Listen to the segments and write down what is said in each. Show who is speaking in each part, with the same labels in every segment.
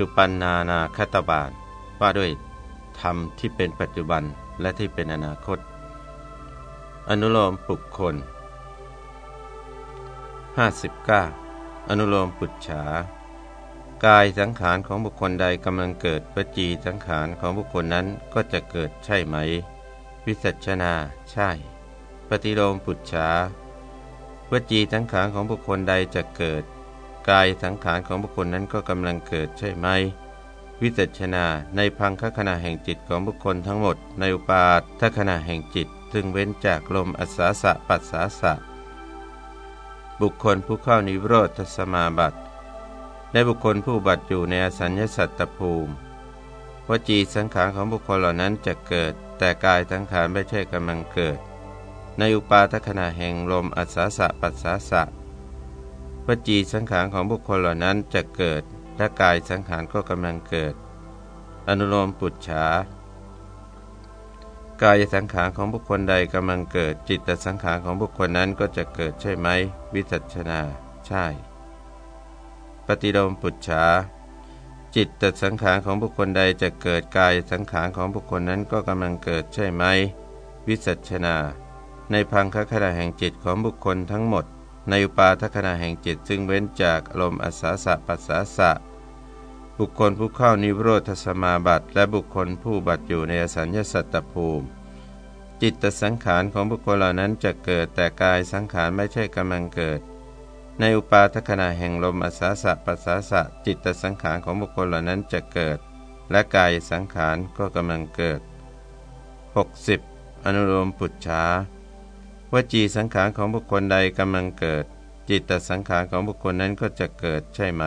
Speaker 1: ปัจจุบันนานาคตบาลว่าด้วยธรรมที่เป็นปัจจุบันและที่เป็นอนาคต อนุโลมปุคคล 59. อนุโลมปุจฉากายสังขารของบุคคลใดกำลังเกิดวจีสังขารของบุคคลนั้นก็จะเกิดใช่ไหม วิสัชนา ใช่ ปฏิโลมปุจฉาวจีสังขารของบุคคลใดจะเกิด กายสังขารของบุคคลนั้นก็กำลังเกิดใช่ไหม วิสัชนาในพังคขณะแห่งจิตของบุคคลทั้งหมด ในอุปาทขณะแห่งจิต ซึ่งเว้นจากลมอัศสะปัสสาสะ บุคคลผู้เข้านิโรธสมาบัติและบุคคลผู้บัติอยู่ในอสัญญสัตตภูมิวจีสังขารของบุคคลเหล่านั้นจะเกิด แต่กายสังขารไม่ใช่กำลังเกิด ในอุปาทขณะแห่งลมอัศสะปัสสาสะ วจีสังขารของบุคคลเหล่านั้นจะเกิด และกายสังขารก็กำลังเกิด อนุโลมปุจฉากายสังขารของบุคคลใดกำลังเกิด จิตสังขารของบุคคลนั้นก็จะเกิดใช่ไหม วิจัชนา ใช่ ปฏิโลมปุจฉาจิตตสังขารของบุคคลใดจะเกิดกายสังขารของบุคคลนั้นก็กำลังเกิดใช่ไหม วิสัชนา ในพังคขณะแห่งจิตของบุคคลทั้งหมด ในอุปาทขณะแห่งจิตซึ่งเว้นจากลมอัศสะปัสสาสะ บุคคลผู้เข้านิโรธสมาบัติ และบุคคลผู้บัติอยู่ในอสัญญสัตตภูมิ จิตตสังขารของบุคคลเหล่านั้นจะเกิดแต่กายสังขารไม่ใช่กำลังเกิด ในอุปาทขณะแห่งลมอาสาสะปัสสาสะ จิตสังขารของบุคคลเหล่านั้นจะเกิด และกายสังขารก็กำลังเกิด 60. อนุโลมปุจฉา วจีสังขารของบุคคลใดกำลังเกิด จิตตสังขารของบุคคลนั้นก็จะเกิดใช่ไหม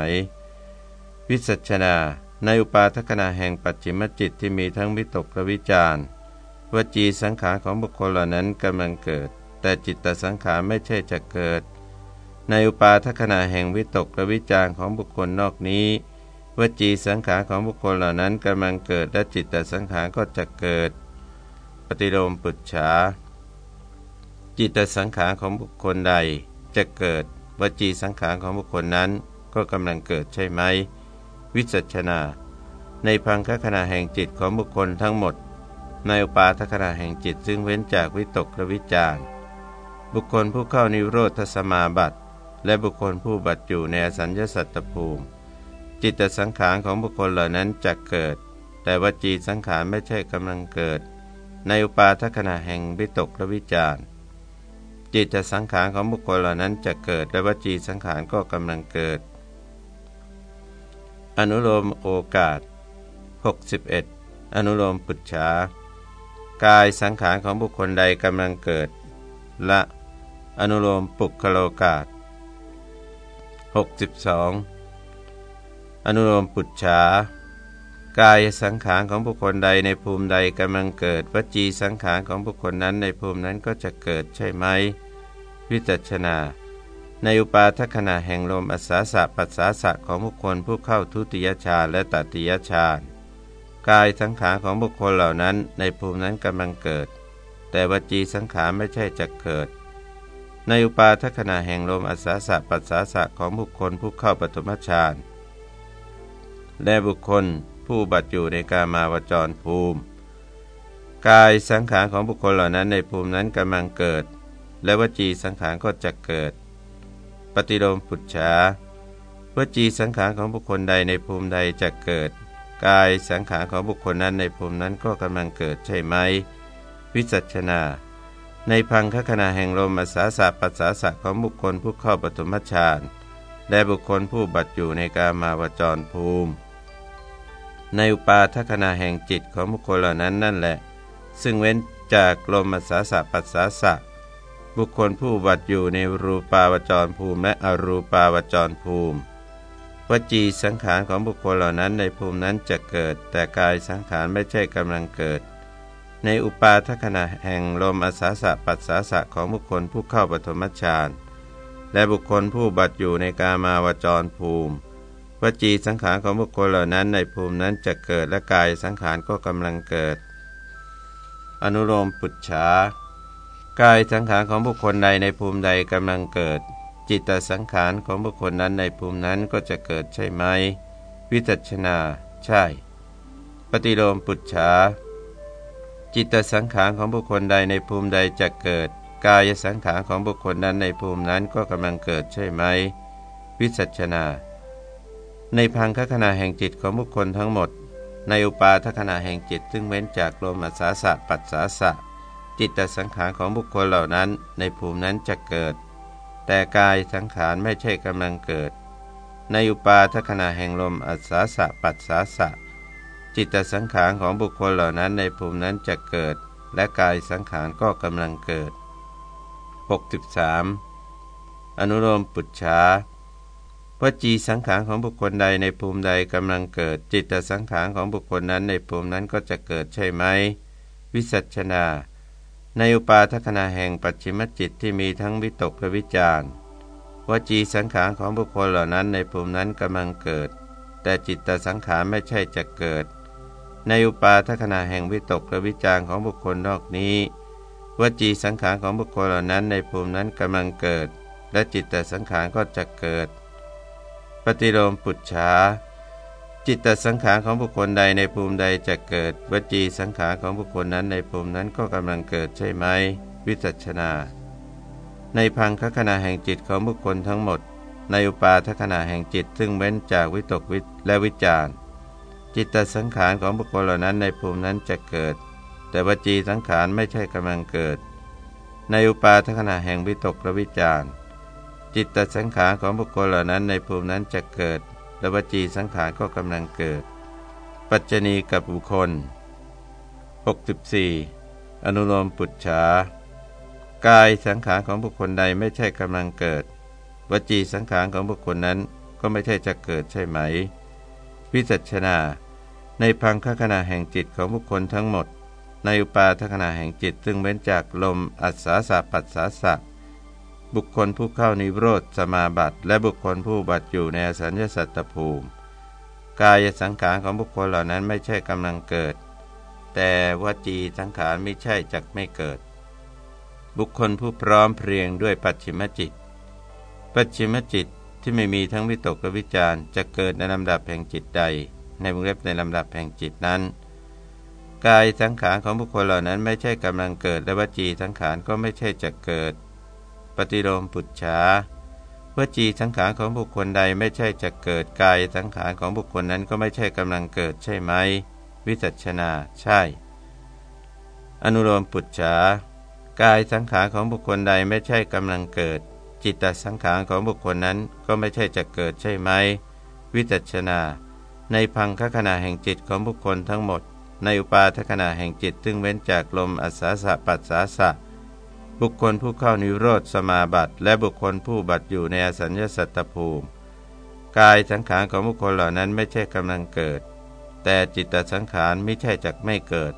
Speaker 1: วิสัชนา ในอุปาทขณะแห่งปัจจิมจิตที่มีทั้งวิตกและวิจารวจีสังขารของบุคคลเหล่านั้นกำลังเกิด แต่จิตตสังขารไม่ใช่จะเกิด ในอุปาทขณะแห่งวิตกและวิจารของบุคคลนอกนี้วจีสังขารของบุคคลเหล่านั้นกำลังเกิดและจิตตสังขารก็จะเกิด ปฏิโลมปุจฉา จิตสังขารของบุคคลใดจะเกิดวจีสังขารของบุคคลนั้นก็กำลังเกิดใช่ไหม วิจัชนา ในพังคขณะแห่งจิตของบุคคลทั้งหมด ในอุปาทขณะแห่งจิตซึ่งเว้นจากวิตกและวิจารบุคคลผู้เข้านิโรธสมาบัติ และบุคคลผู้บัตอยู่ในอสัญญสัตตภูมิ จิตสังขารของบุคคลเหล่านั้นจะเกิด แต่วจีสังขารไม่ใช่กำลังเกิด ในอุปาทขณะแห่งวิตกและวิจาร จิตสังขารของบุคคลเหล่านั้นจะเกิดและวจีสังขารก็กำลังเกิด อนุโลมโอกาส 61 อนุโลมปุจฉากายสังขารของบุคคลใดกำลังเกิด ละอนุโลมปุคโลกาส 62 อนุโลมปุจฉากายสังขารของบุคคลใดในภูมิใดกำลังเกิดวจีสังขารของบุคคลนั้นในภูมินั้นก็จะเกิดใช่ไหม วิจัชนา ในอุปาทขณะแห่งลมอัศสะปัสสาสะของบุคคลผู้เข้าทุติยฌาและตติยฌากายสังขารของบุคคลเหล่านั้นในภูมินั้นกำลังเกิด แต่วจีสังขารไม่ใช่จะเกิด ในอุปาทขณะแห่งลมอัศสะปัสสาสะของบุคคลผู้เข้าปฐมฌานและบุคคลผู้บัตอยู่ในกามาวจรภูมิ กายสังขารของบุคคลเหล่านั้นในภูมินั้นกำลังเกิด และวจีสังขารก็จะเกิด ปฏิโลมปุจฉาวจีสังขารของบุคคลใดในภูมิใดจะเกิด กายสังขารของบุคคลนั้นในภูมินั้นก็กำลังเกิดใช่ไหม วิจัชนา ในพังคขณะแห่งลมอาสาสะปัสสาสะของบุคคลผู้เข้าปฐมฌานและบุคคลผู้บัตอยู่ในกามาวจรภูมิ ในอุปาทขณะแห่งจิตของบุคคลเหล่านั้นนั่นแหละ ซึ่งเว้นจากลมอาสาสะปัสสาสะ บุคคลผู้บัตอยู่ในรูปาวจรภูมิและอรูปาวจรภูมิวจีสังขารของบุคคลเหล่านั้นในภูมินั้นจะเกิด แต่กายสังขารไม่ใช่กำลังเกิด ในอุปาทขณะแห่งลมอาสาสะปัสสาสะของบุคคลผู้เข้าปฐมฌานและบุคคลผู้บัตอยู่ในกามาวจรภูมิวจีสังขารของบุคคลเหล่านั้นในภูมินั้นจะเกิดและกายสังขารก็กำลังเกิด อนุโลมปุจฉา กายสังขารของบุคคลใดในภูมิใดกำลังเกิด จิตตสังขารของบุคคลนั้นในภูมินั้นก็จะเกิดใช่ไหม วิจัชนา ใช่ ปฏิโลมปุจฉาจิตตสังขารของบุคคลใดในภูมิใดจะเกิด กายสังขารของบุคคลนั้นในภูมินั้นก็กำลังเกิดใช่ไหม วิจัชนา ในพังคขณะแห่งจิตของบุคคลทั้งหมด ในอุปาทขณะแห่งจิตซึ่งเว้นจากลมอัศาสะปัสสาสะ จิตตสังขารของบุคคลเหล่านั้นในภูมินั้นจะเกิด แต่กายสังขารไม่ใช่กำลังเกิด ในอุปาทขณะแห่งลมอัศาสะปัสสาสะ จิตตสังขารของบุคคลเหล่านั้นในภูมินั้นจะเกิด และกายสังขารก็กำลังเกิด 63. อนุโลมปุจฉาวจีสังขารของบุคคลใดในภูมิใดกำลังเกิด จิตตสังขารของบุคคลนั้นในภูมินั้นก็จะเกิดใช่ไหม วิสัชนา ในอุปาทขณะแห่งปัจฉิมจิตที่มีทั้งวิตกและวิจารวจีสังขารของบุคคลเหล่านั้นในภูมินั้นกำลังเกิด แต่จิตตสังขารไม่ใช่จะเกิด ในอุปาทขณะแห่งวิตกและวิจารของบุคคลนอกนี้วจีสังขารของบุคคลเหล่านั้นในภูมินั้นกำลังเกิด และจิตแต่สังขารก็จะเกิด ปฏิโลมปุจฉา จิตตสังขารของบุคคลใดในภูมิใดจะเกิด วจีสังขารของบุคคลนั้นในภูมินั้นก็กำลังเกิดใช่ไหม วิจัชนา ในพังคขณะแห่งจิตของบุคคลทั้งหมด ในอุปาทขณะแห่งจิต ซึ่งเว้นจากวิตกวิและวิจารจิตตสังขารของบุคคลเหล่านั้นในภูมินั้นจะเกิด แต่วจีสังขารไม่ใช่กำลังเกิด ในอุปาทขณะแห่งวิตกและวิจารจิตตสังขารของบุคคลเหล่านั้นในภูมินั้นจะเกิด และวจีสังขารก็กำลังเกิด ปัจจณีกับบุคคล 64 อนุโลมปุจฉากายสังขารของบุคคลใดไม่ใช่กำลังเกิด วจีสังขารของบุคคลนั้นก็ไม่ใช่จะเกิดใช่ไหม วิจัชนา ในพังคขณะแห่งจิตของบุคคลทั้งหมด ในอุปาทขณะแห่งจิตซึ่งเว้นจากลมอัศาสะปัสสาสะ บุคคลผู้เข้านิโรธสมาบัติ และบุคคลผู้บัติอยู่ในสัญญสัตตภูมิ กายสังขารของบุคคลเหล่านั้นไม่ใช่กำลังเกิด แต่วจีสังขารไม่ใช่จักไม่เกิด บุคคลผู้พร้อมเพรียงด้วยปัจฉิมจิต ปัจฉิมจิตที่ไม่มีทั้งวิตกและวิจารจะเกิดในลำดับแห่งจิตใด ในวงเล็บในลำดับแห่งจิตนั้น กายสังขารของบุคคลเหล่านั้นไม่ใช่กำลังเกิด และวจีสังขารก็ไม่ใช่จะเกิด ปฏิโลมปุจฉาวจีสังขารของบุคคลใดไม่ใช่จะเกิดกายสังขารของบุคคลนั้นก็ไม่ใช่กำลังเกิดใช่ไหม วิจัชนาใช่ อนุโลมปุจฉากายสังขารของบุคคลใดไม่ใช่กำลังเกิด จิตตสังขารของบุคคลนั้นก็ไม่ใช่จะเกิดใช่ไหม วิจัชนา ในพังคขณะแห่งจิตของบุคคลทั้งหมด ในอุปาทขณะแห่งจิตซึ่งเว้นจากลมอัศาสะปัสสาสะ บุคคลผู้เข้านิโรธสมาบัติและบุคคลผู้บัติอยู่ในอสัญญสัตตภูมิ กายสังขารของบุคคลเหล่านั้นไม่ใช่กำลังเกิด แต่จิตตสังขารไม่ใช่จักไม่เกิด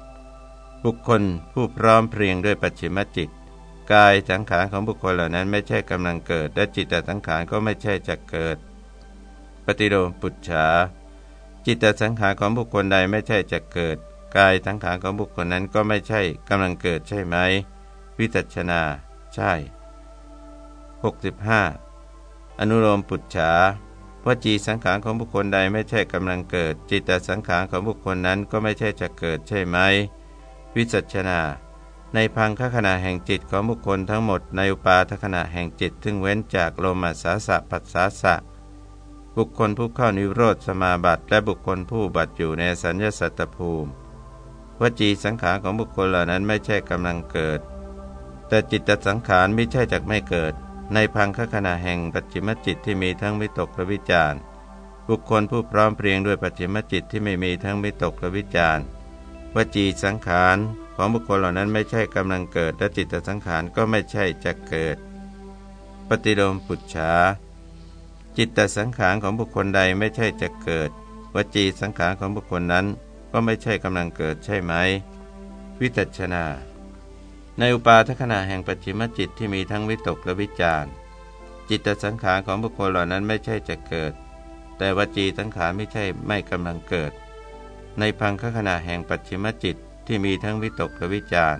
Speaker 1: บุคคลผู้พร้อมเพรียงด้วยปัจฉิมจิต กายสังขารของบุคคลเหล่านั้นไม่ใช่กำลังเกิด และจิตตสังขารก็ไม่ใช่จะเกิด ปฏิโลมปุจฉาจิตตสังขารของบุคคลใดไม่ใช่จะเกิด กายสังขารของบุคคลนั้นก็ไม่ใช่กำลังเกิดใช่ไหม วิจัชนา ใช่ 65 อนุโลมปุจฉาวจีสังขารของบุคคลใดไม่ใช่กำลังเกิด จิตตสังขารของบุคคลนั้นก็ไม่ใช่จะเกิดใช่ไหม วิจัชนา ในพังคขณะแห่งจิตของบุคคลทั้งหมดในอุปาทขณะแห่งจิตซึ่งเว้นจากโลมอัสาสะปัสสาสะ บุคคลผู้เข้านิโรธสมาบัติและบุคคลผู้บัติอยู่ในสัญญาสัตตภูมิ วจีสังขารของบุคคลเหล่านั้นไม่ใช่กำลังเกิด แต่จิตตสังขารไม่ใช่จักไม่เกิด ในพังคขณะแห่งปัจจิมจิตที่มีทั้งวิตกและวิจารบุคคลผู้พร้อมเพรียงด้วยปัจจิมจิตที่ไม่มีทั้งวิตกและวิจารวจีสังขารของบุคคลเหล่านั้นไม่ใช่กำลังเกิด และจิตตสังขารก็ไม่ใช่จะเกิด ปฏิโลมปุจฉาจิตตสังขารของบุคคลใดไม่ใช่จะเกิด วจีสังขารของบุคคลนั้นก็ไม่ใช่กำลังเกิดใช่ไหม วิจัชนา ในอุปาทขณะแห่งปัจฉิมจิตที่มีทั้งวิตกและวิจารจิตตสังขารของบุคคลเหล่านั้นไม่ใช่จะเกิด แต่วจีสังขารไม่ใช่ไม่กำลังเกิด ในพังคขณะแห่งปัจฉิมจิตที่มีทั้งวิตกและวิจาร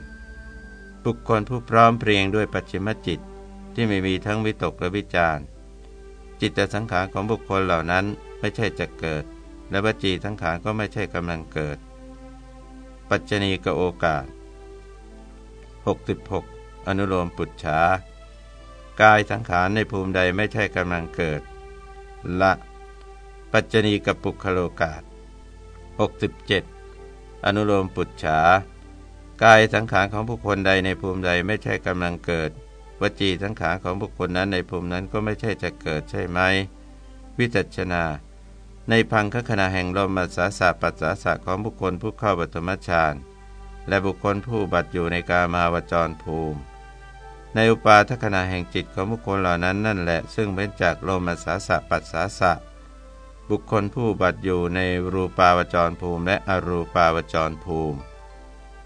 Speaker 1: บุคคลผู้พร้อมเพรียงด้วยปัจฉิมจิตที่ไม่มีทั้งวิตกและวิจารจิตสังขารของบุคคลเหล่านั้นไม่ใช่จะเกิด และวจีสังขารก็ไม่ใช่กำลังเกิด ปัจจณีกโอกาส 66 อนุโลมปุจฉากายสังขารในภูมิใดไม่ใช่กำลังเกิด ละ ปัจจณีกับปุคโลกาส67 อนุโลมปุจฉากายสังขารของบุคคลใดในภูมิใดไม่ใช่กำลังเกิด วจีสังขารของบุคคลนั้นในภูมินั้นก็ไม่ใช่จะเกิดใช่ไหม วิจัชนา ในพังคขณะแห่งลมมัสสาสะปัสสาสะของบุคคลผู้เข้าปฐมฌาน และบุคคลผู้บัตอยู่ในกามาวจรภูมิ ในอุปาทขณะแห่งจิตของบุคคลเหล่านั้นนั่นแหละ ซึ่งเป็นจากโลมัสสาสะปัสสาสะ บุคคลผู้บัตอยู่ในรูปาวจรภูมิ และอรูปาวจรภูมิ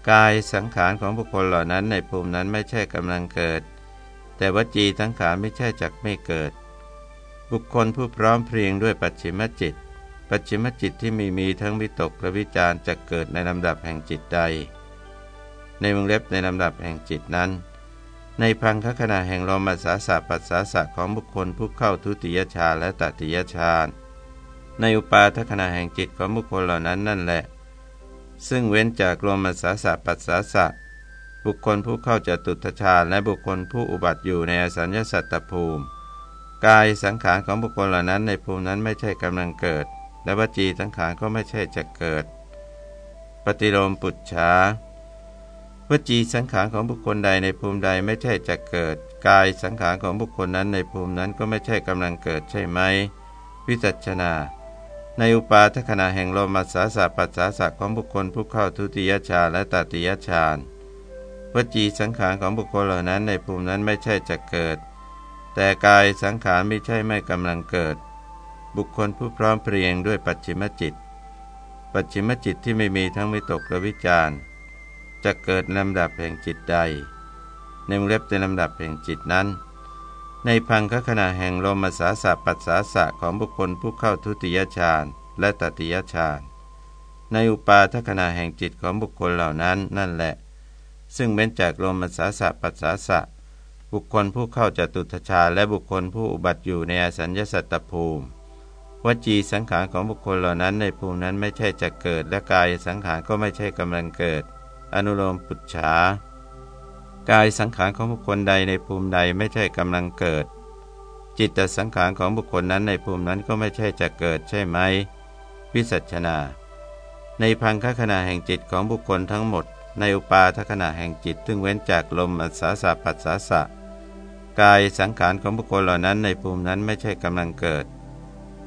Speaker 1: กายสังขารของบุคคลเหล่านั้นในภูมินั้นไม่ใช่กำลังเกิด แต่วจีสังขารไม่ใช่จักไม่เกิด บุคคลผู้พร้อมเพรียงด้วยปัจฉิมจิต ปัจฉิมจิตที่มีมีทั้งวิตกและวิจารจะเกิดในลำดับแห่งจิตใด ในวงเล็บในลำดับแห่งจิตนั้น ในพังคขณะแห่งลมัสาสะปัสสาสะของบุคคลผู้เข้าทุติยฌาและตติยฌาในอุปาทขณะแห่งจิตของบุคคลเหล่านั้นนั่นแหละ ซึ่งเว้นจากลมสาสะปัสสาสะบุคคลผู้เข้าจตุทชาและบุคคลผู้อุบัติอยู่ในอสัญญสัตตภูมิ กายสังขารของบุคคลเหล่านั้นในภูมินั้นไม่ใช่กำลังเกิด และวจีสังขารก็ไม่ใช่จะเกิด ปฏิโลมปุจฉา วจีสังขารของบุคคลใดในภูมิใดไม่ใช่จะเกิด กายสังขารของบุคคลนั้นในภูมินั้นก็ไม่ใช่กำลังเกิดใช่ไหม วิจัชนา ในอุปาทขณะแห่งลมัสสาสะปัสสาสะของบุคคลผู้เข้าทุติยฌาและตติยฌานวจีสังขารของบุคคลเหล่านั้นในภูมินั้นไม่ใช่จะเกิด แต่กายสังขารไม่ใช่ไม่กำลังเกิด บุคคลผู้พร้อมเพรียงด้วยปัจฉิมจิต ปัจฉิมจิตที่ไม่มีทั้งวิตกและวิจาร จะเกิดลำดับแห่งจิตใด ในมเล็บในลำดับแห่งจิตนั้น ในพังคขณะแห่งลมสาสะปัสสาสะของบุคคลผู้เข้าทุติยฌานและตติยฌานในอุปาทขณะแห่งจิตของบุคคลเหล่านั้นนั่นแหละ ซึ่งเป็นจากลมสาสะปัสสาสะบุคคลผู้เข้าจตุทชาและบุคคลผู้อุบัติอยู่ในอสัญญสัตตภูมิวจีสังขารของบุคคลเหล่านั้นในภูมินั้นไม่ใช่จะเกิด และกายสังขารก็ไม่ใช่กำลังเกิด อนุโลมปุจฉากายสังขารของบุคคลใดในภูมิใดไม่ใช่กำลังเกิด จิตตสังขารของบุคคลนั้นในภูมินั้นก็ไม่ใช่จะเกิดใช่ไหม วิสัชนา ในพังคขณะแห่งจิตของบุคคลทั้งหมด ในอุปาทขณะแห่งจิตซึ่งเว้นจากลมอัศสาปัสสาสะกายสังขารของบุคคลเหล่านั้นในภูมินั้นไม่ใช่กำลังเกิด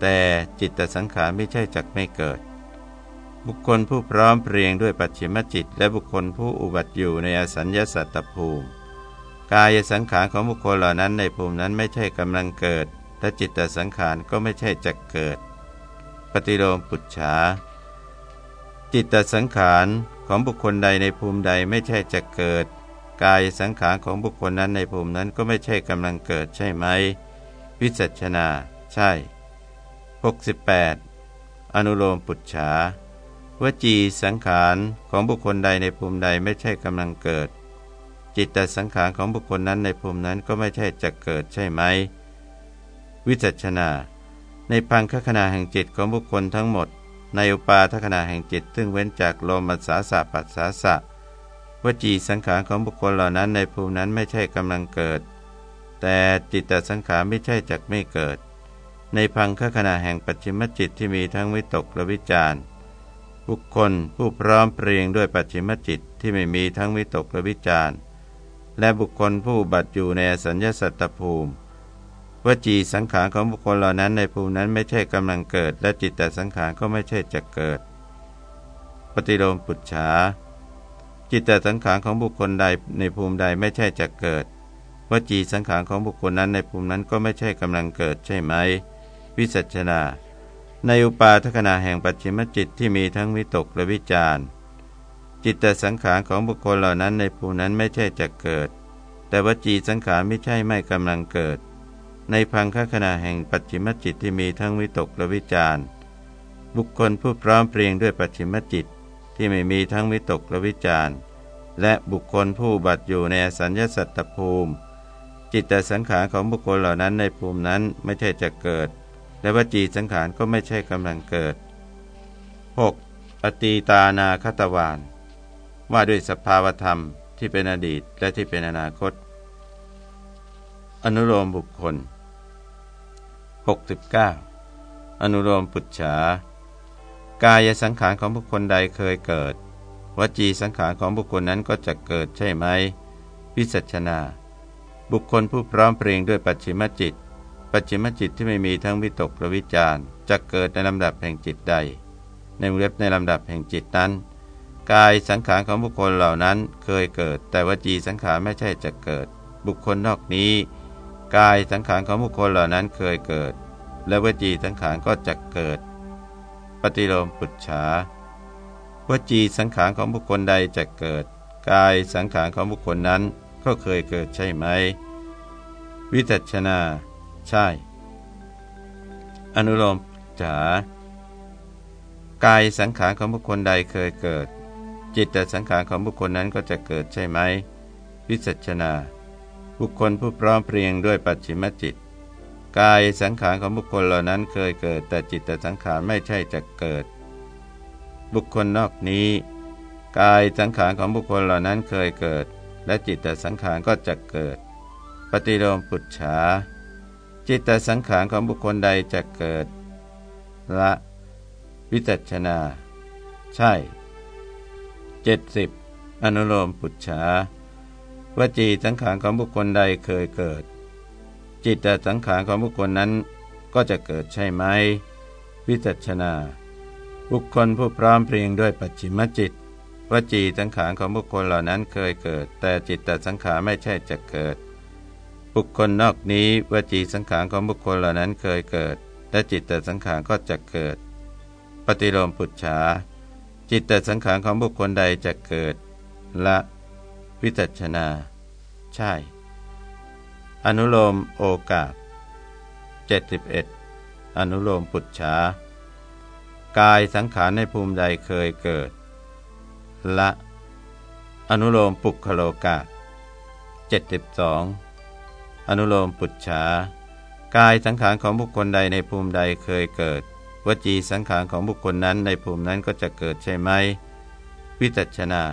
Speaker 1: แต่จิตตสังขารไม่ใช่จักไม่เกิด บุคคลผู้พร้อมเพรียงด้วยปัจฉิมจิต และบุคคลผู้อุบัติอยู่ในอสัญญาสัตตภูมิ กายสังขารของบุคคลเหล่านั้นในภูมินั้นไม่ใช่กำลังเกิดและจิตตสังขารก็ไม่ใช่จะเกิด ปฏิโลมปุจฉาจิตตสังขารของบุคคลใดในภูมิใดไม่ใช่จะเกิด กายสังขารของบุคคลนั้นในภูมินั้นก็ไม่ใช่กำลังเกิดใช่ไหมวิจัชนา ใช่ 68 อนุโลมปุจฉา วจีสังขารของบุคคลใดในภูมิใดไม่ใช่กำลังเกิด จิตแต่สังขารของบุคคลนั้นในภูมินั้นก็ไม่ใช่จะเกิดใช่ไหม วิจัชนา ในพังคขณะแห่งจิตของบุคคลทั้งหมด ในอุปาทขณะแห่งจิต ซึ่งเว้นจากโลมัสสาสะปัสสาสะวจีสังขารของบุคคลเหล่านั้นในภูมินั้นไม่ใช่กำลังเกิด แต่จิตตสังขารไม่ใช่จักไม่เกิด ในพังคขณะแห่งปัจฉิมจิตที่มีทั้งวิตกและวิจารณ์ บุคคลผู้พร้อมเพรียงด้วยปัจฉิมจิตที่ไม่มีทั้งวิตกและวิจารณ์และบุคคลผู้บัตอยู่ในสัญญาสัตตภูมิวจีสังขารของบุคคลเหล่านั้นในภูมินั้นไม่ใช่กำลังเกิด และจิตแต่สังขารก็ไม่ใช่จะเกิด ปฏิโลมปุจฉาจิตแต่สังขารของบุคคลใดในภูมิใดไม่ใช่จะเกิดวจีสังขารของบุคคลนั้นในภูมินั้นก็ไม่ใช่กำลังเกิดใช่ไหม วิสัชนา ในอุปาทขณะแห่งปัจฉิมจิตที่มีทั้งวิตกและวิจารจิตแต่สังขารของบุคคลเหล่านั้นในภูนั้นไม่ใช่จะเกิด แต่วจีสังขารไม่ใช่ไม่กำลังเกิด ในพังคขณะแห่งปัจฉิมจิตที่มีทั้งวิตกและวิจารบุคคลผู้พร้อมเพรียงด้วยปัจฉิมจิตที่ไม่มีทั้งวิตกและวิจารและบุคคลผู้บัตอยู่ในสัญญสัตตภูมิ จิตแต่สังขารของบุคคลเหล่านั้นในภูมินั้นไม่ใช่จะเกิด และวจีสังขารก็ไม่ใช่กำลังเกิด 6. อตีตานาคตวานว่าด้วยสภาวธรรมที่เป็นอดีตและที่เป็นอนาคต อนุโลมบุคคล 69 อนุโลมปุจฉากายสังขารของบุคคลใดเคยเกิด วจีสังขารของบุคคลนั้นก็จะเกิดใช่ไหมวิสัชนา บุคคลผู้พร้อมเพรียงด้วยปัจฉิมจิต ปัจฉิมจิตที่ไม่มีทั้งวิตกประวิจารจะเกิดในลำดับแห่งจิตใด ในเล็บในลำดับแห่งจิตนั้น กายสังขารของบุคคลเหล่านั้นเคยเกิด แต่วจีสังขารไม่ใช่จะเกิด บุคคลนอกนี้ กายสังขารของบุคคลเหล่านั้นเคยเกิด และวจีสังขารก็จะเกิด ปฏิโลมปุจฉาวจีสังขารของบุคคลใดจะเกิด กายสังขารของบุคคลนั้นก็เคยเกิดใช่ไหม วิจัชนา ใช่ อนุโลมจ๋ากายสังขารของบุคคลใดเคยเกิด จิตแต่สังขารของบุคคลนั้นก็จะเกิดใช่ไหมวิจัชนา บุคคลผู้พร้อมเพรียงด้วยปัจฉิมจิต กายสังขารของบุคคลเหล่านั้นเคยเกิด แต่จิตแต่สังขารไม่ใช่จะเกิด บุคคลนอกนี้ กายสังขารของบุคคลเหล่านั้นเคยเกิด และจิตตสังขารก็จะเกิด ปฏิโลมปุจฉา จิตตสังขารของบุคคลใดจะเกิดละวิจัชนา ใช่เจ็ดสิบอนุโลมปุจฉาวจีสังขารของบุคคลใดเคยเกิด จิตตสังขารของบุคคลนั้นก็จะเกิดใช่ไหม วิจัชนา บุคคลผู้พร้อมเพรียงด้วยปัจฉิมจิต วจีสังขารของบุคคลเหล่านั้นเคยเกิด แต่จิตตสังขารไม่ใช่จะเกิด บุคคลนอกนี้วจีสังขารของบุคคลเหล่านั้นเคยเกิด และจิตตสังขารก็จะเกิด ปฏิโลมปุจฉาจิตตสังขารของบุคคลใดจะเกิด ละ วิจัชนา ใช่ อนุโลมโอกาส71 อนุโลมปุจฉากายสังขารในภูมิใดเคยเกิด ละ อนุโลมปุกขโลกา72 อนุโลมปุจฉากายสังขารของบุคคลใดในภูมิใดเคยเกิด วจีสังขารของบุคคลนั้นในภูมินั้นก็จะเกิดใช่ไหม วิจัชนา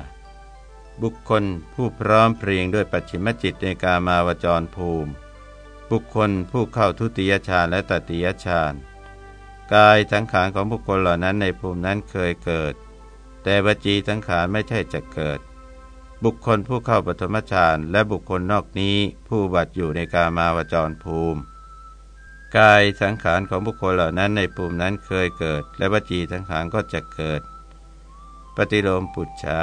Speaker 1: บุคคลผู้พร้อมเพรียงด้วยปัจฉิมจิตในกามาวจรภูมิ บุคคลผู้เข้าทุติยฌานและตติยฌานกายสังขารของบุคคลเหล่านั้นในภูมินั้นเคยเกิด แต่วจีสังขารไม่ใช่จะเกิด บุคคลผู้เข้าปฐมฌานและบุคคลนอกนี้ผู้บัตอยู่ในกามาวจรภูมิ กายสังขารของบุคคลเหล่านั้นในภูมินั้นเคยเกิด และวจีสังขารก็จะเกิด ปฏิโลมปุจฉา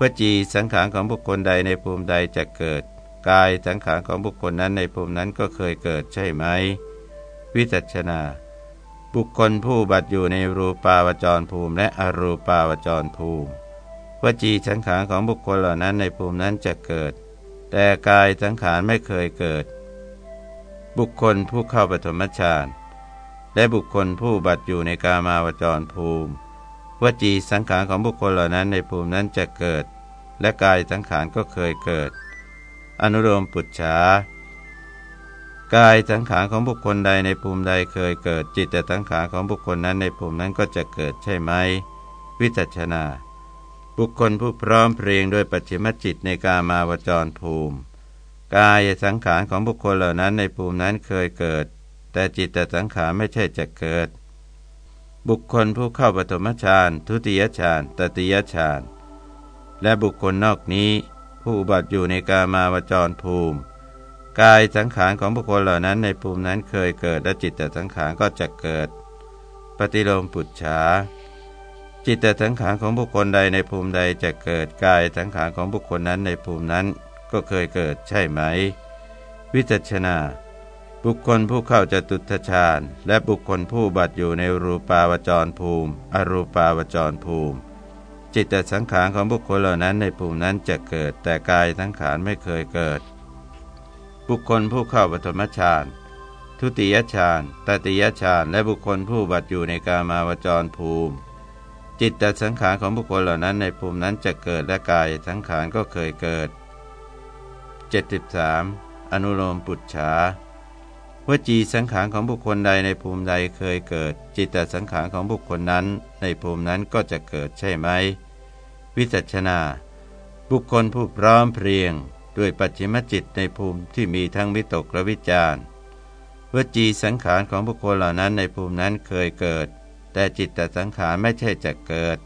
Speaker 1: วจีสังขารของบุคคลใดในภูมิใดจะเกิด กายสังขารของบุคคลนั้นในภูมินั้นก็เคยเกิดใช่ไหม วิจัชนา บุคคลผู้บัตอยู่ในรูปาวจรภูมิและอรูปาวจรภูมิ วจีสังขารของบุคคลเหล่านั้นในภูมินั้นจะเกิด แต่กายสังขารไม่เคยเกิด บุคคลผู้เข้าปฐมฌานและบุคคลผู้บัตอยู่ในกามาวจรภูมิ วจีสังขารของบุคคลเหล่านั้นในภูมินั้นจะเกิด และกายสังขารก็เคยเกิด อนุโลมปุจฉากายสังขารของบุคคลใดในภูมิใดเคยเกิด จิตแต่สังขารของบุคคลนั้นในภูมินั้นก็จะเกิดใช่ไหม วิจัชนา บุคคลผู้พร้อมเพรียงด้วยปัจฉิมจิตในกามาวจรภูมิ กายสังขารของบุคคลเหล่านั้นในภูมินั้นเคยเกิด แต่จิตแต่สังขารไม่ใช่จะเกิด บุคคลผู้เข้าปฐมฌานทุติยฌานตติยฌานและบุคคลนอกนี้ ผู้อุบัติอยู่ในกามาวจรภูมิ กายสังขารของบุคคลเหล่านั้นในภูมินั้นเคยเกิด และจิตแต่สังขารก็จะเกิด ปฏิโลมปุจฉา จิตแต่สังขารของบุคคลใดในภูมิใดจะเกิดกายสังขารของบุคคลนั้นในภูมินั้นก็เคยเกิดใช่ไหม วิจัชนา บุคคลผู้เข้าจะตุทชาญและบุคคลผู้บัตอยู่ในรูปาวจรภูมิ อรูปาวจรภูมิ จิตแต่สังขารของบุคคลเหล่านั้นในภูมินั้นจะเกิด แต่กายสังขารไม่เคยเกิด บุคคลผู้เข้าปฐมฌานทุติยฌานตติยฌานและบุคคลผู้บัตอยู่ในกามาวจรภูมิ จิตตสังขารของบุคคลเหล่านั้นในภูมินั้นจะเกิดและกายสังขารก็เคยเกิด 73. อนุโลมปุจฉาวจีสังขารของบุคคลใดในภูมิใดเคยเกิด จิตตสังขารของบุคคลนั้น ในภูมินั้นก็จะเกิดใช่ไหม วิจัชนา บุคคลผู้พร้อมเพรียง ด้วยปัจฉิมจิตในภูมิที่มีทั้งวิตกและวิจารวจีสังขารของบุคคลเหล่านั้นในภูมินั้นเคยเกิด แต่จิตตสังขารไม่ใช่จะเกิด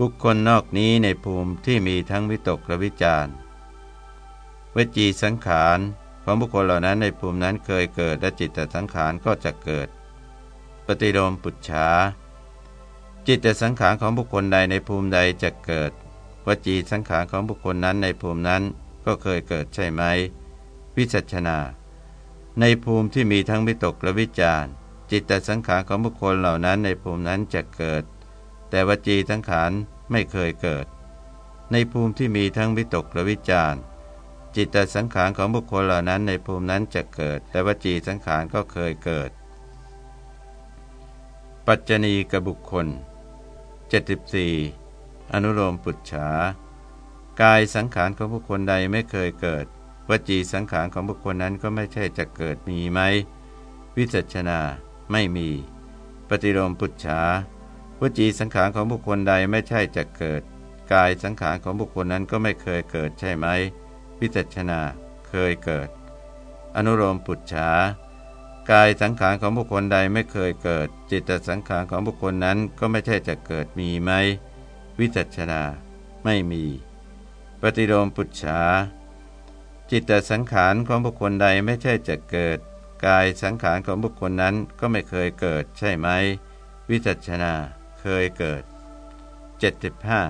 Speaker 1: บุคคลนอกนี้ในภูมิที่มีทั้งวิตกและวิจารวจีสังขารของบุคคลเหล่านั้นในภูมินั้นเคยเกิด และจิตตสังขารก็จะเกิด ปฏิโลมปุจฉาจิตตสังขารของบุคคลใดในภูมิใดจะเกิด วจีสังขารของบุคคลนั้นในภูมินั้นก็เคยเกิดใช่ไหมวิจัชนา ในภูมิที่มีทั้งวิตกและวิจาร จิตตสังขารของบุคคลเหล่านั้นในภูมินั้นจะเกิด แต่วจีสังขารไม่เคยเกิด ในภูมิที่มีทั้งวิตกและวิจารจิตตสังขารของบุคคลเหล่านั้นในภูมินั้นจะเกิด แต่วจีสังขารก็เคยเกิด ปัจจณีกับบุคคล 74 อนุโลมปุจฉากายสังขารของบุคคลใดไม่เคยเกิด วจีสังขารของบุคคลนั้นก็ไม่ใช่จะเกิดมีไหม วิจัชนา ไม่มี ปฏิโลมปุจฉาวจีสังขารของบุคคลใดไม่ใช่จะเกิด กายสังขารของบุคคลนั้นก็ไม่เคยเกิดใช่ไหมวิจัชนาเคยเกิด อนุโลมปุจฉากายสังขารของบุคคลใดไม่เคยเกิด จิตสังขารของบุคคลนั้นก็ไม่ใช่จะเกิดมีไหมวิจัชนาไม่มี ปฏิโลมปุจฉาจิตสังขารของบุคคลใดไม่ใช่จะเกิด กายสังขารของบุคคลนั้นก็ไม่เคยเกิดใช่ไหม วิจัชนาเคยเกิด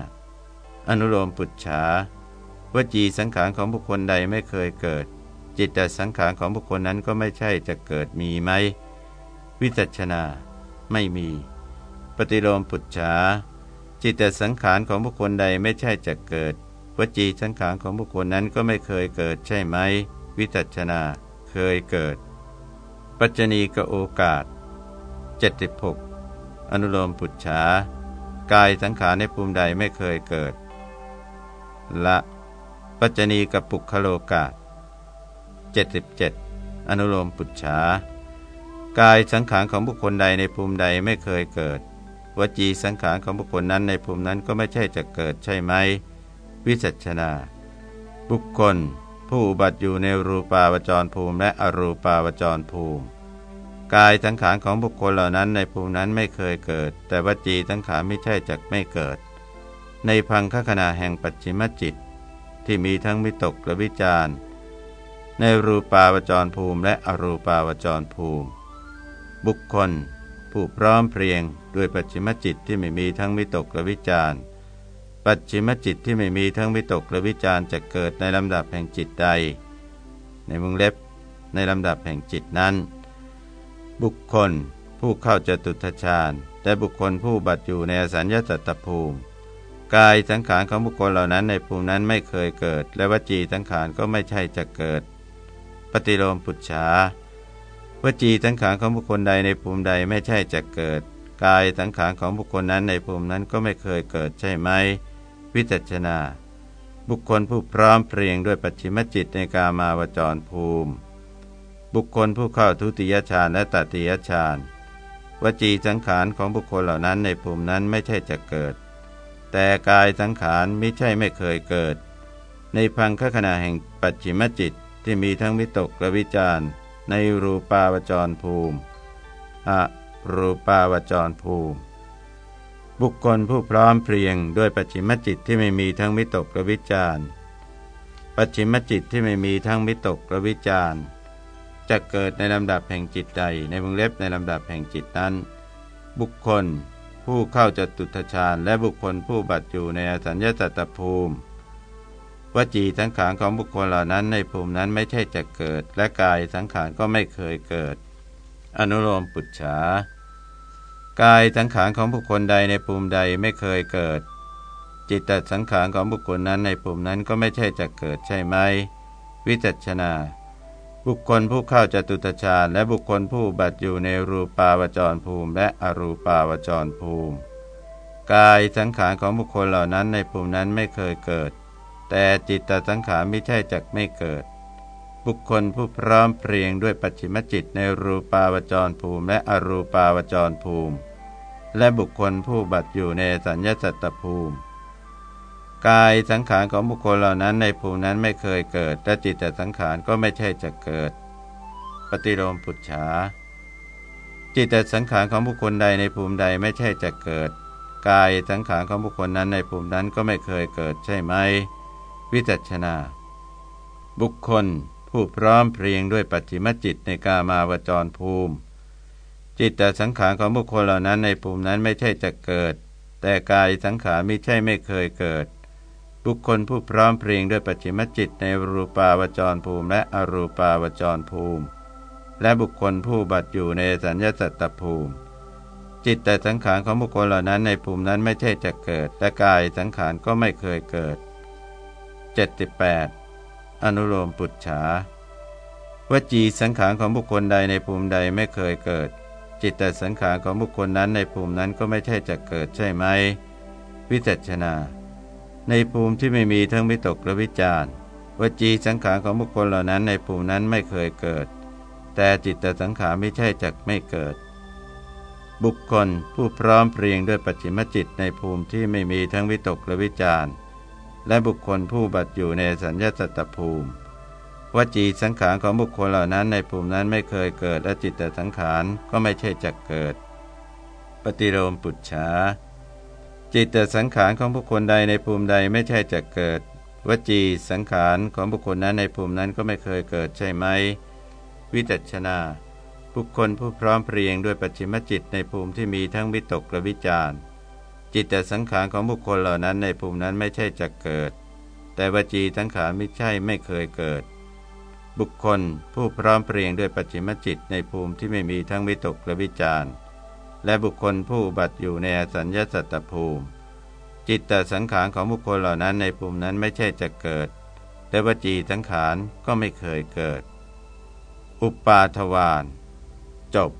Speaker 1: 75 อนุโลมปุจฉาวจีสังขารของบุคคลใดไม่เคยเกิด จิตตสังขารของบุคคลนั้นก็ไม่ใช่จะเกิดมีไหม วิจัชนาไม่มี ปฏิโลมปุจฉาจิตตสังขารของบุคคลใดไม่ใช่จะเกิด วจีสังขารของบุคคลนั้นก็ไม่เคยเกิดใช่ไหม วิจัชนาเคยเกิด ปัจจณีกโอกาส 76 อนุโลมปุจฉากายสังขารในภูมิใดไม่เคยเกิด ละปัจจณีกับปุคโลกาศ77 อนุโลมปุจฉากายสังขารของบุคคลใดในภูมิใดไม่เคยเกิด วจีสังขารของบุคคลนั้นในภูมินั้นก็ไม่ใช่จะเกิดใช่ไหม วิจัชนา บุคคล ผู้อุบัติอยู่ในรูปาวจรภูมิและอรูปาวจรภูมิ กายสังขารของบุคคลเหล่านั้นในภูมินั้นไม่เคยเกิด แต่วจีสังขารไม่ใช่จะไม่เกิด ในพังคขณะแห่งปัจฉิมจิต ที่มีทั้งวิตกและวิจารในรูปาวจรภูมิและอรูปาวจรภูมิ บุคคล ผู้พร้อมเพรียงด้วยปัจฉิมจิตที่ไม่มีทั้งวิตกและวิจาร ปัจฉิมจิตที่ไม่มีทั้งวิตกและวิจารจะเกิดในลำดับแห่งจิตใด ในมึงเล็บในลำดับแห่งจิตนั้น บุคคลผู้เข้าจตุทชาญแต่บุคคลผู้บัตอยู่ในอสัญญาตตภูมิ กายสังขารของบุคคลเหล่านั้นในภูมินั้นไม่เคยเกิด และวจีสังขารก็ไม่ใช่จะเกิด ปฏิโลมปุจฉาวจีสังขารของบุคคลใดในภูมิใดไม่ใช่จะเกิด กายสังขารของบุคคลนั้นในภูมินั้นก็ไม่เคยเกิดใช่ไหม วิจัชนา บุคคลผู้พร้อมเพรียงด้วยปัจฉิมจิตในกามาวจรภูมิ บุคคลผู้เข้าทุติยฌานและตติยฌานวจีสังขารของบุคคลเหล่านั้นในภูมินั้นไม่ใช่จะเกิด แต่กายสังขารไม่ใช่ไม่เคยเกิด ในพังคขณะแห่งปัจฉิมจิตที่มีทั้งวิตกและวิจารในรูปาวจรภูมิอรูปาวจรภูมิ บุคคลผู้พร้อมเพรียงด้วยปัจฉิมจิตที่ไม่มีทั้งวิตกและวิจารปัจฉิมจิตที่ไม่มีทั้งวิตกและวิจารจะเกิดในลำดับแห่งจิตใดในวงเล็บในลำดับแห่งจิตนั้น บุคคลผู้เข้าจตุทชาญและบุคคลผู้บัตอยู่ในอสัญญาตตภูมิวจีสังขารของบุคคลเหล่านั้นในภูมินั้นไม่ใช่จะเกิด และกายสังขารก็ไม่เคยเกิด อนุโลมปุจฉา กายสังขารของบุคคลใดในภูมิใดไม่เคยเกิด จิตตสังขารของบุคคลนั้นในภูมินั้นก็ไม่ใช่จะเกิดใช่ไหม วิจัชนา บุคคลผู้เข้าจตุตฌานและบุคคลผู้บัตอยู่ในรูปาวจรภูมิและอรูปาวจรภูมิ กายสังขารของบุคคลเหล่านั้นในภูมินั้นไม่เคยเกิด แต่จิตตสังขารไม่ใช่จักไม่เกิดบุคคลผู้พร้อมเพรียงด้วยปัจฉิมจิตในรูปาวจรภูมิและอรูปาวจรภูมิ และบุคคลผู้บัตอยู่ในสัญญาสัตตภูมิ กายสังขารของบุคคลเหล่านั้นในภูมินั้นไม่เคยเกิดและจิตแต่สังขารก็ไม่ใช่จะเกิด ปฏิโลมปุจฉาจิตแต่สังขารของบุคคลใดในภูมิใดไม่ใช่จะเกิด กายสังขารของบุคคลนั้นในภูมินั้นก็ไม่เคยเกิดใช่ไหม วิจัชนา บุคคลผู้พร้อมเพรียงด้วยปัจจิมจิตในกามาวจรภูมิ จิตแต่สังขารของบุคคลเหล่านั้นในภูมินั้นไม่ใช่จะเกิด แต่กายสังขารไม่ใช่ไม่เคยเกิด บุคคลผู้พร้อมเพรียงด้วยปัจจิมจิตในรูปาวจรภูมิ และอรูปาวจรภูมิ และบุคคลผู้บัตอยู่ในสัญญาสัตตภูมิ จิตแต่สังขารของบุคคลเหล่านั้นในภูมินั้นไม่ใช่จะเกิดและกายสังขารก็ไม่เคยเกิด 78 อนุโลมปุจฉาวจีสังขารของบุคคลใดในภูมิใดไม่เคยเกิด จิตแต่สังขารของบุคคลนั้นในภูมินั้นก็ไม่ใช่จะเกิดใช่ไหม วิจัชนา ในภูมิที่ไม่มีทั้งวิตกและวิจารวจีสังขารของบุคคลเหล่านั้นในภูมินั้นไม่เคยเกิด แต่จิตแต่สังขารไม่ใช่จักไม่เกิด บุคคลผู้พร้อมเพรียงด้วยปัจฉิมจิตในภูมิที่ไม่มีทั้งวิตกและวิจารและบุคคลผู้บัตอยู่ในสัญญาสัตตภูมิ วจีสังขารของบุคคลเหล่านั้นในภูมินั้นไม่เคยเกิดและจิตตสังขารก็ไม่ใช่จะเกิด ปฏิโลมปุจฉาจิตตสังขารของบุคคลใดในภูมิใดไม่ใช่จะเกิด วจีสังขารของบุคคลนั้นในภูมินั้นก็ไม่เคยเกิดใช่ไหม วิจัชนา บุคคลผู้พร้อมเพรียงด้วยปัจฉิมจิตในภูมิที่มีทั้งวิตกและวิจารจิตแต่สังขารของบุคคลเหล่านั้นในภูมินั้นไม่ใช่จะเกิด แต่วจีสังขารไม่ใช่ไม่เคยเกิด บุคคลผู้พร้อมเปรียงด้วยปัจฉิมจิตในภูมิที่ไม่มีทั้งวิตกและวิจารณ์และบุคคลผู้บัตอยู่ในอสัญญาสัตตภูมิ จิตแต่สังขารของบุคคลเหล่านั้นในภูมินั้นไม่ใช่จะเกิดแต่วจีสังขารก็ไม่เคยเกิด อุปาทวาน จบ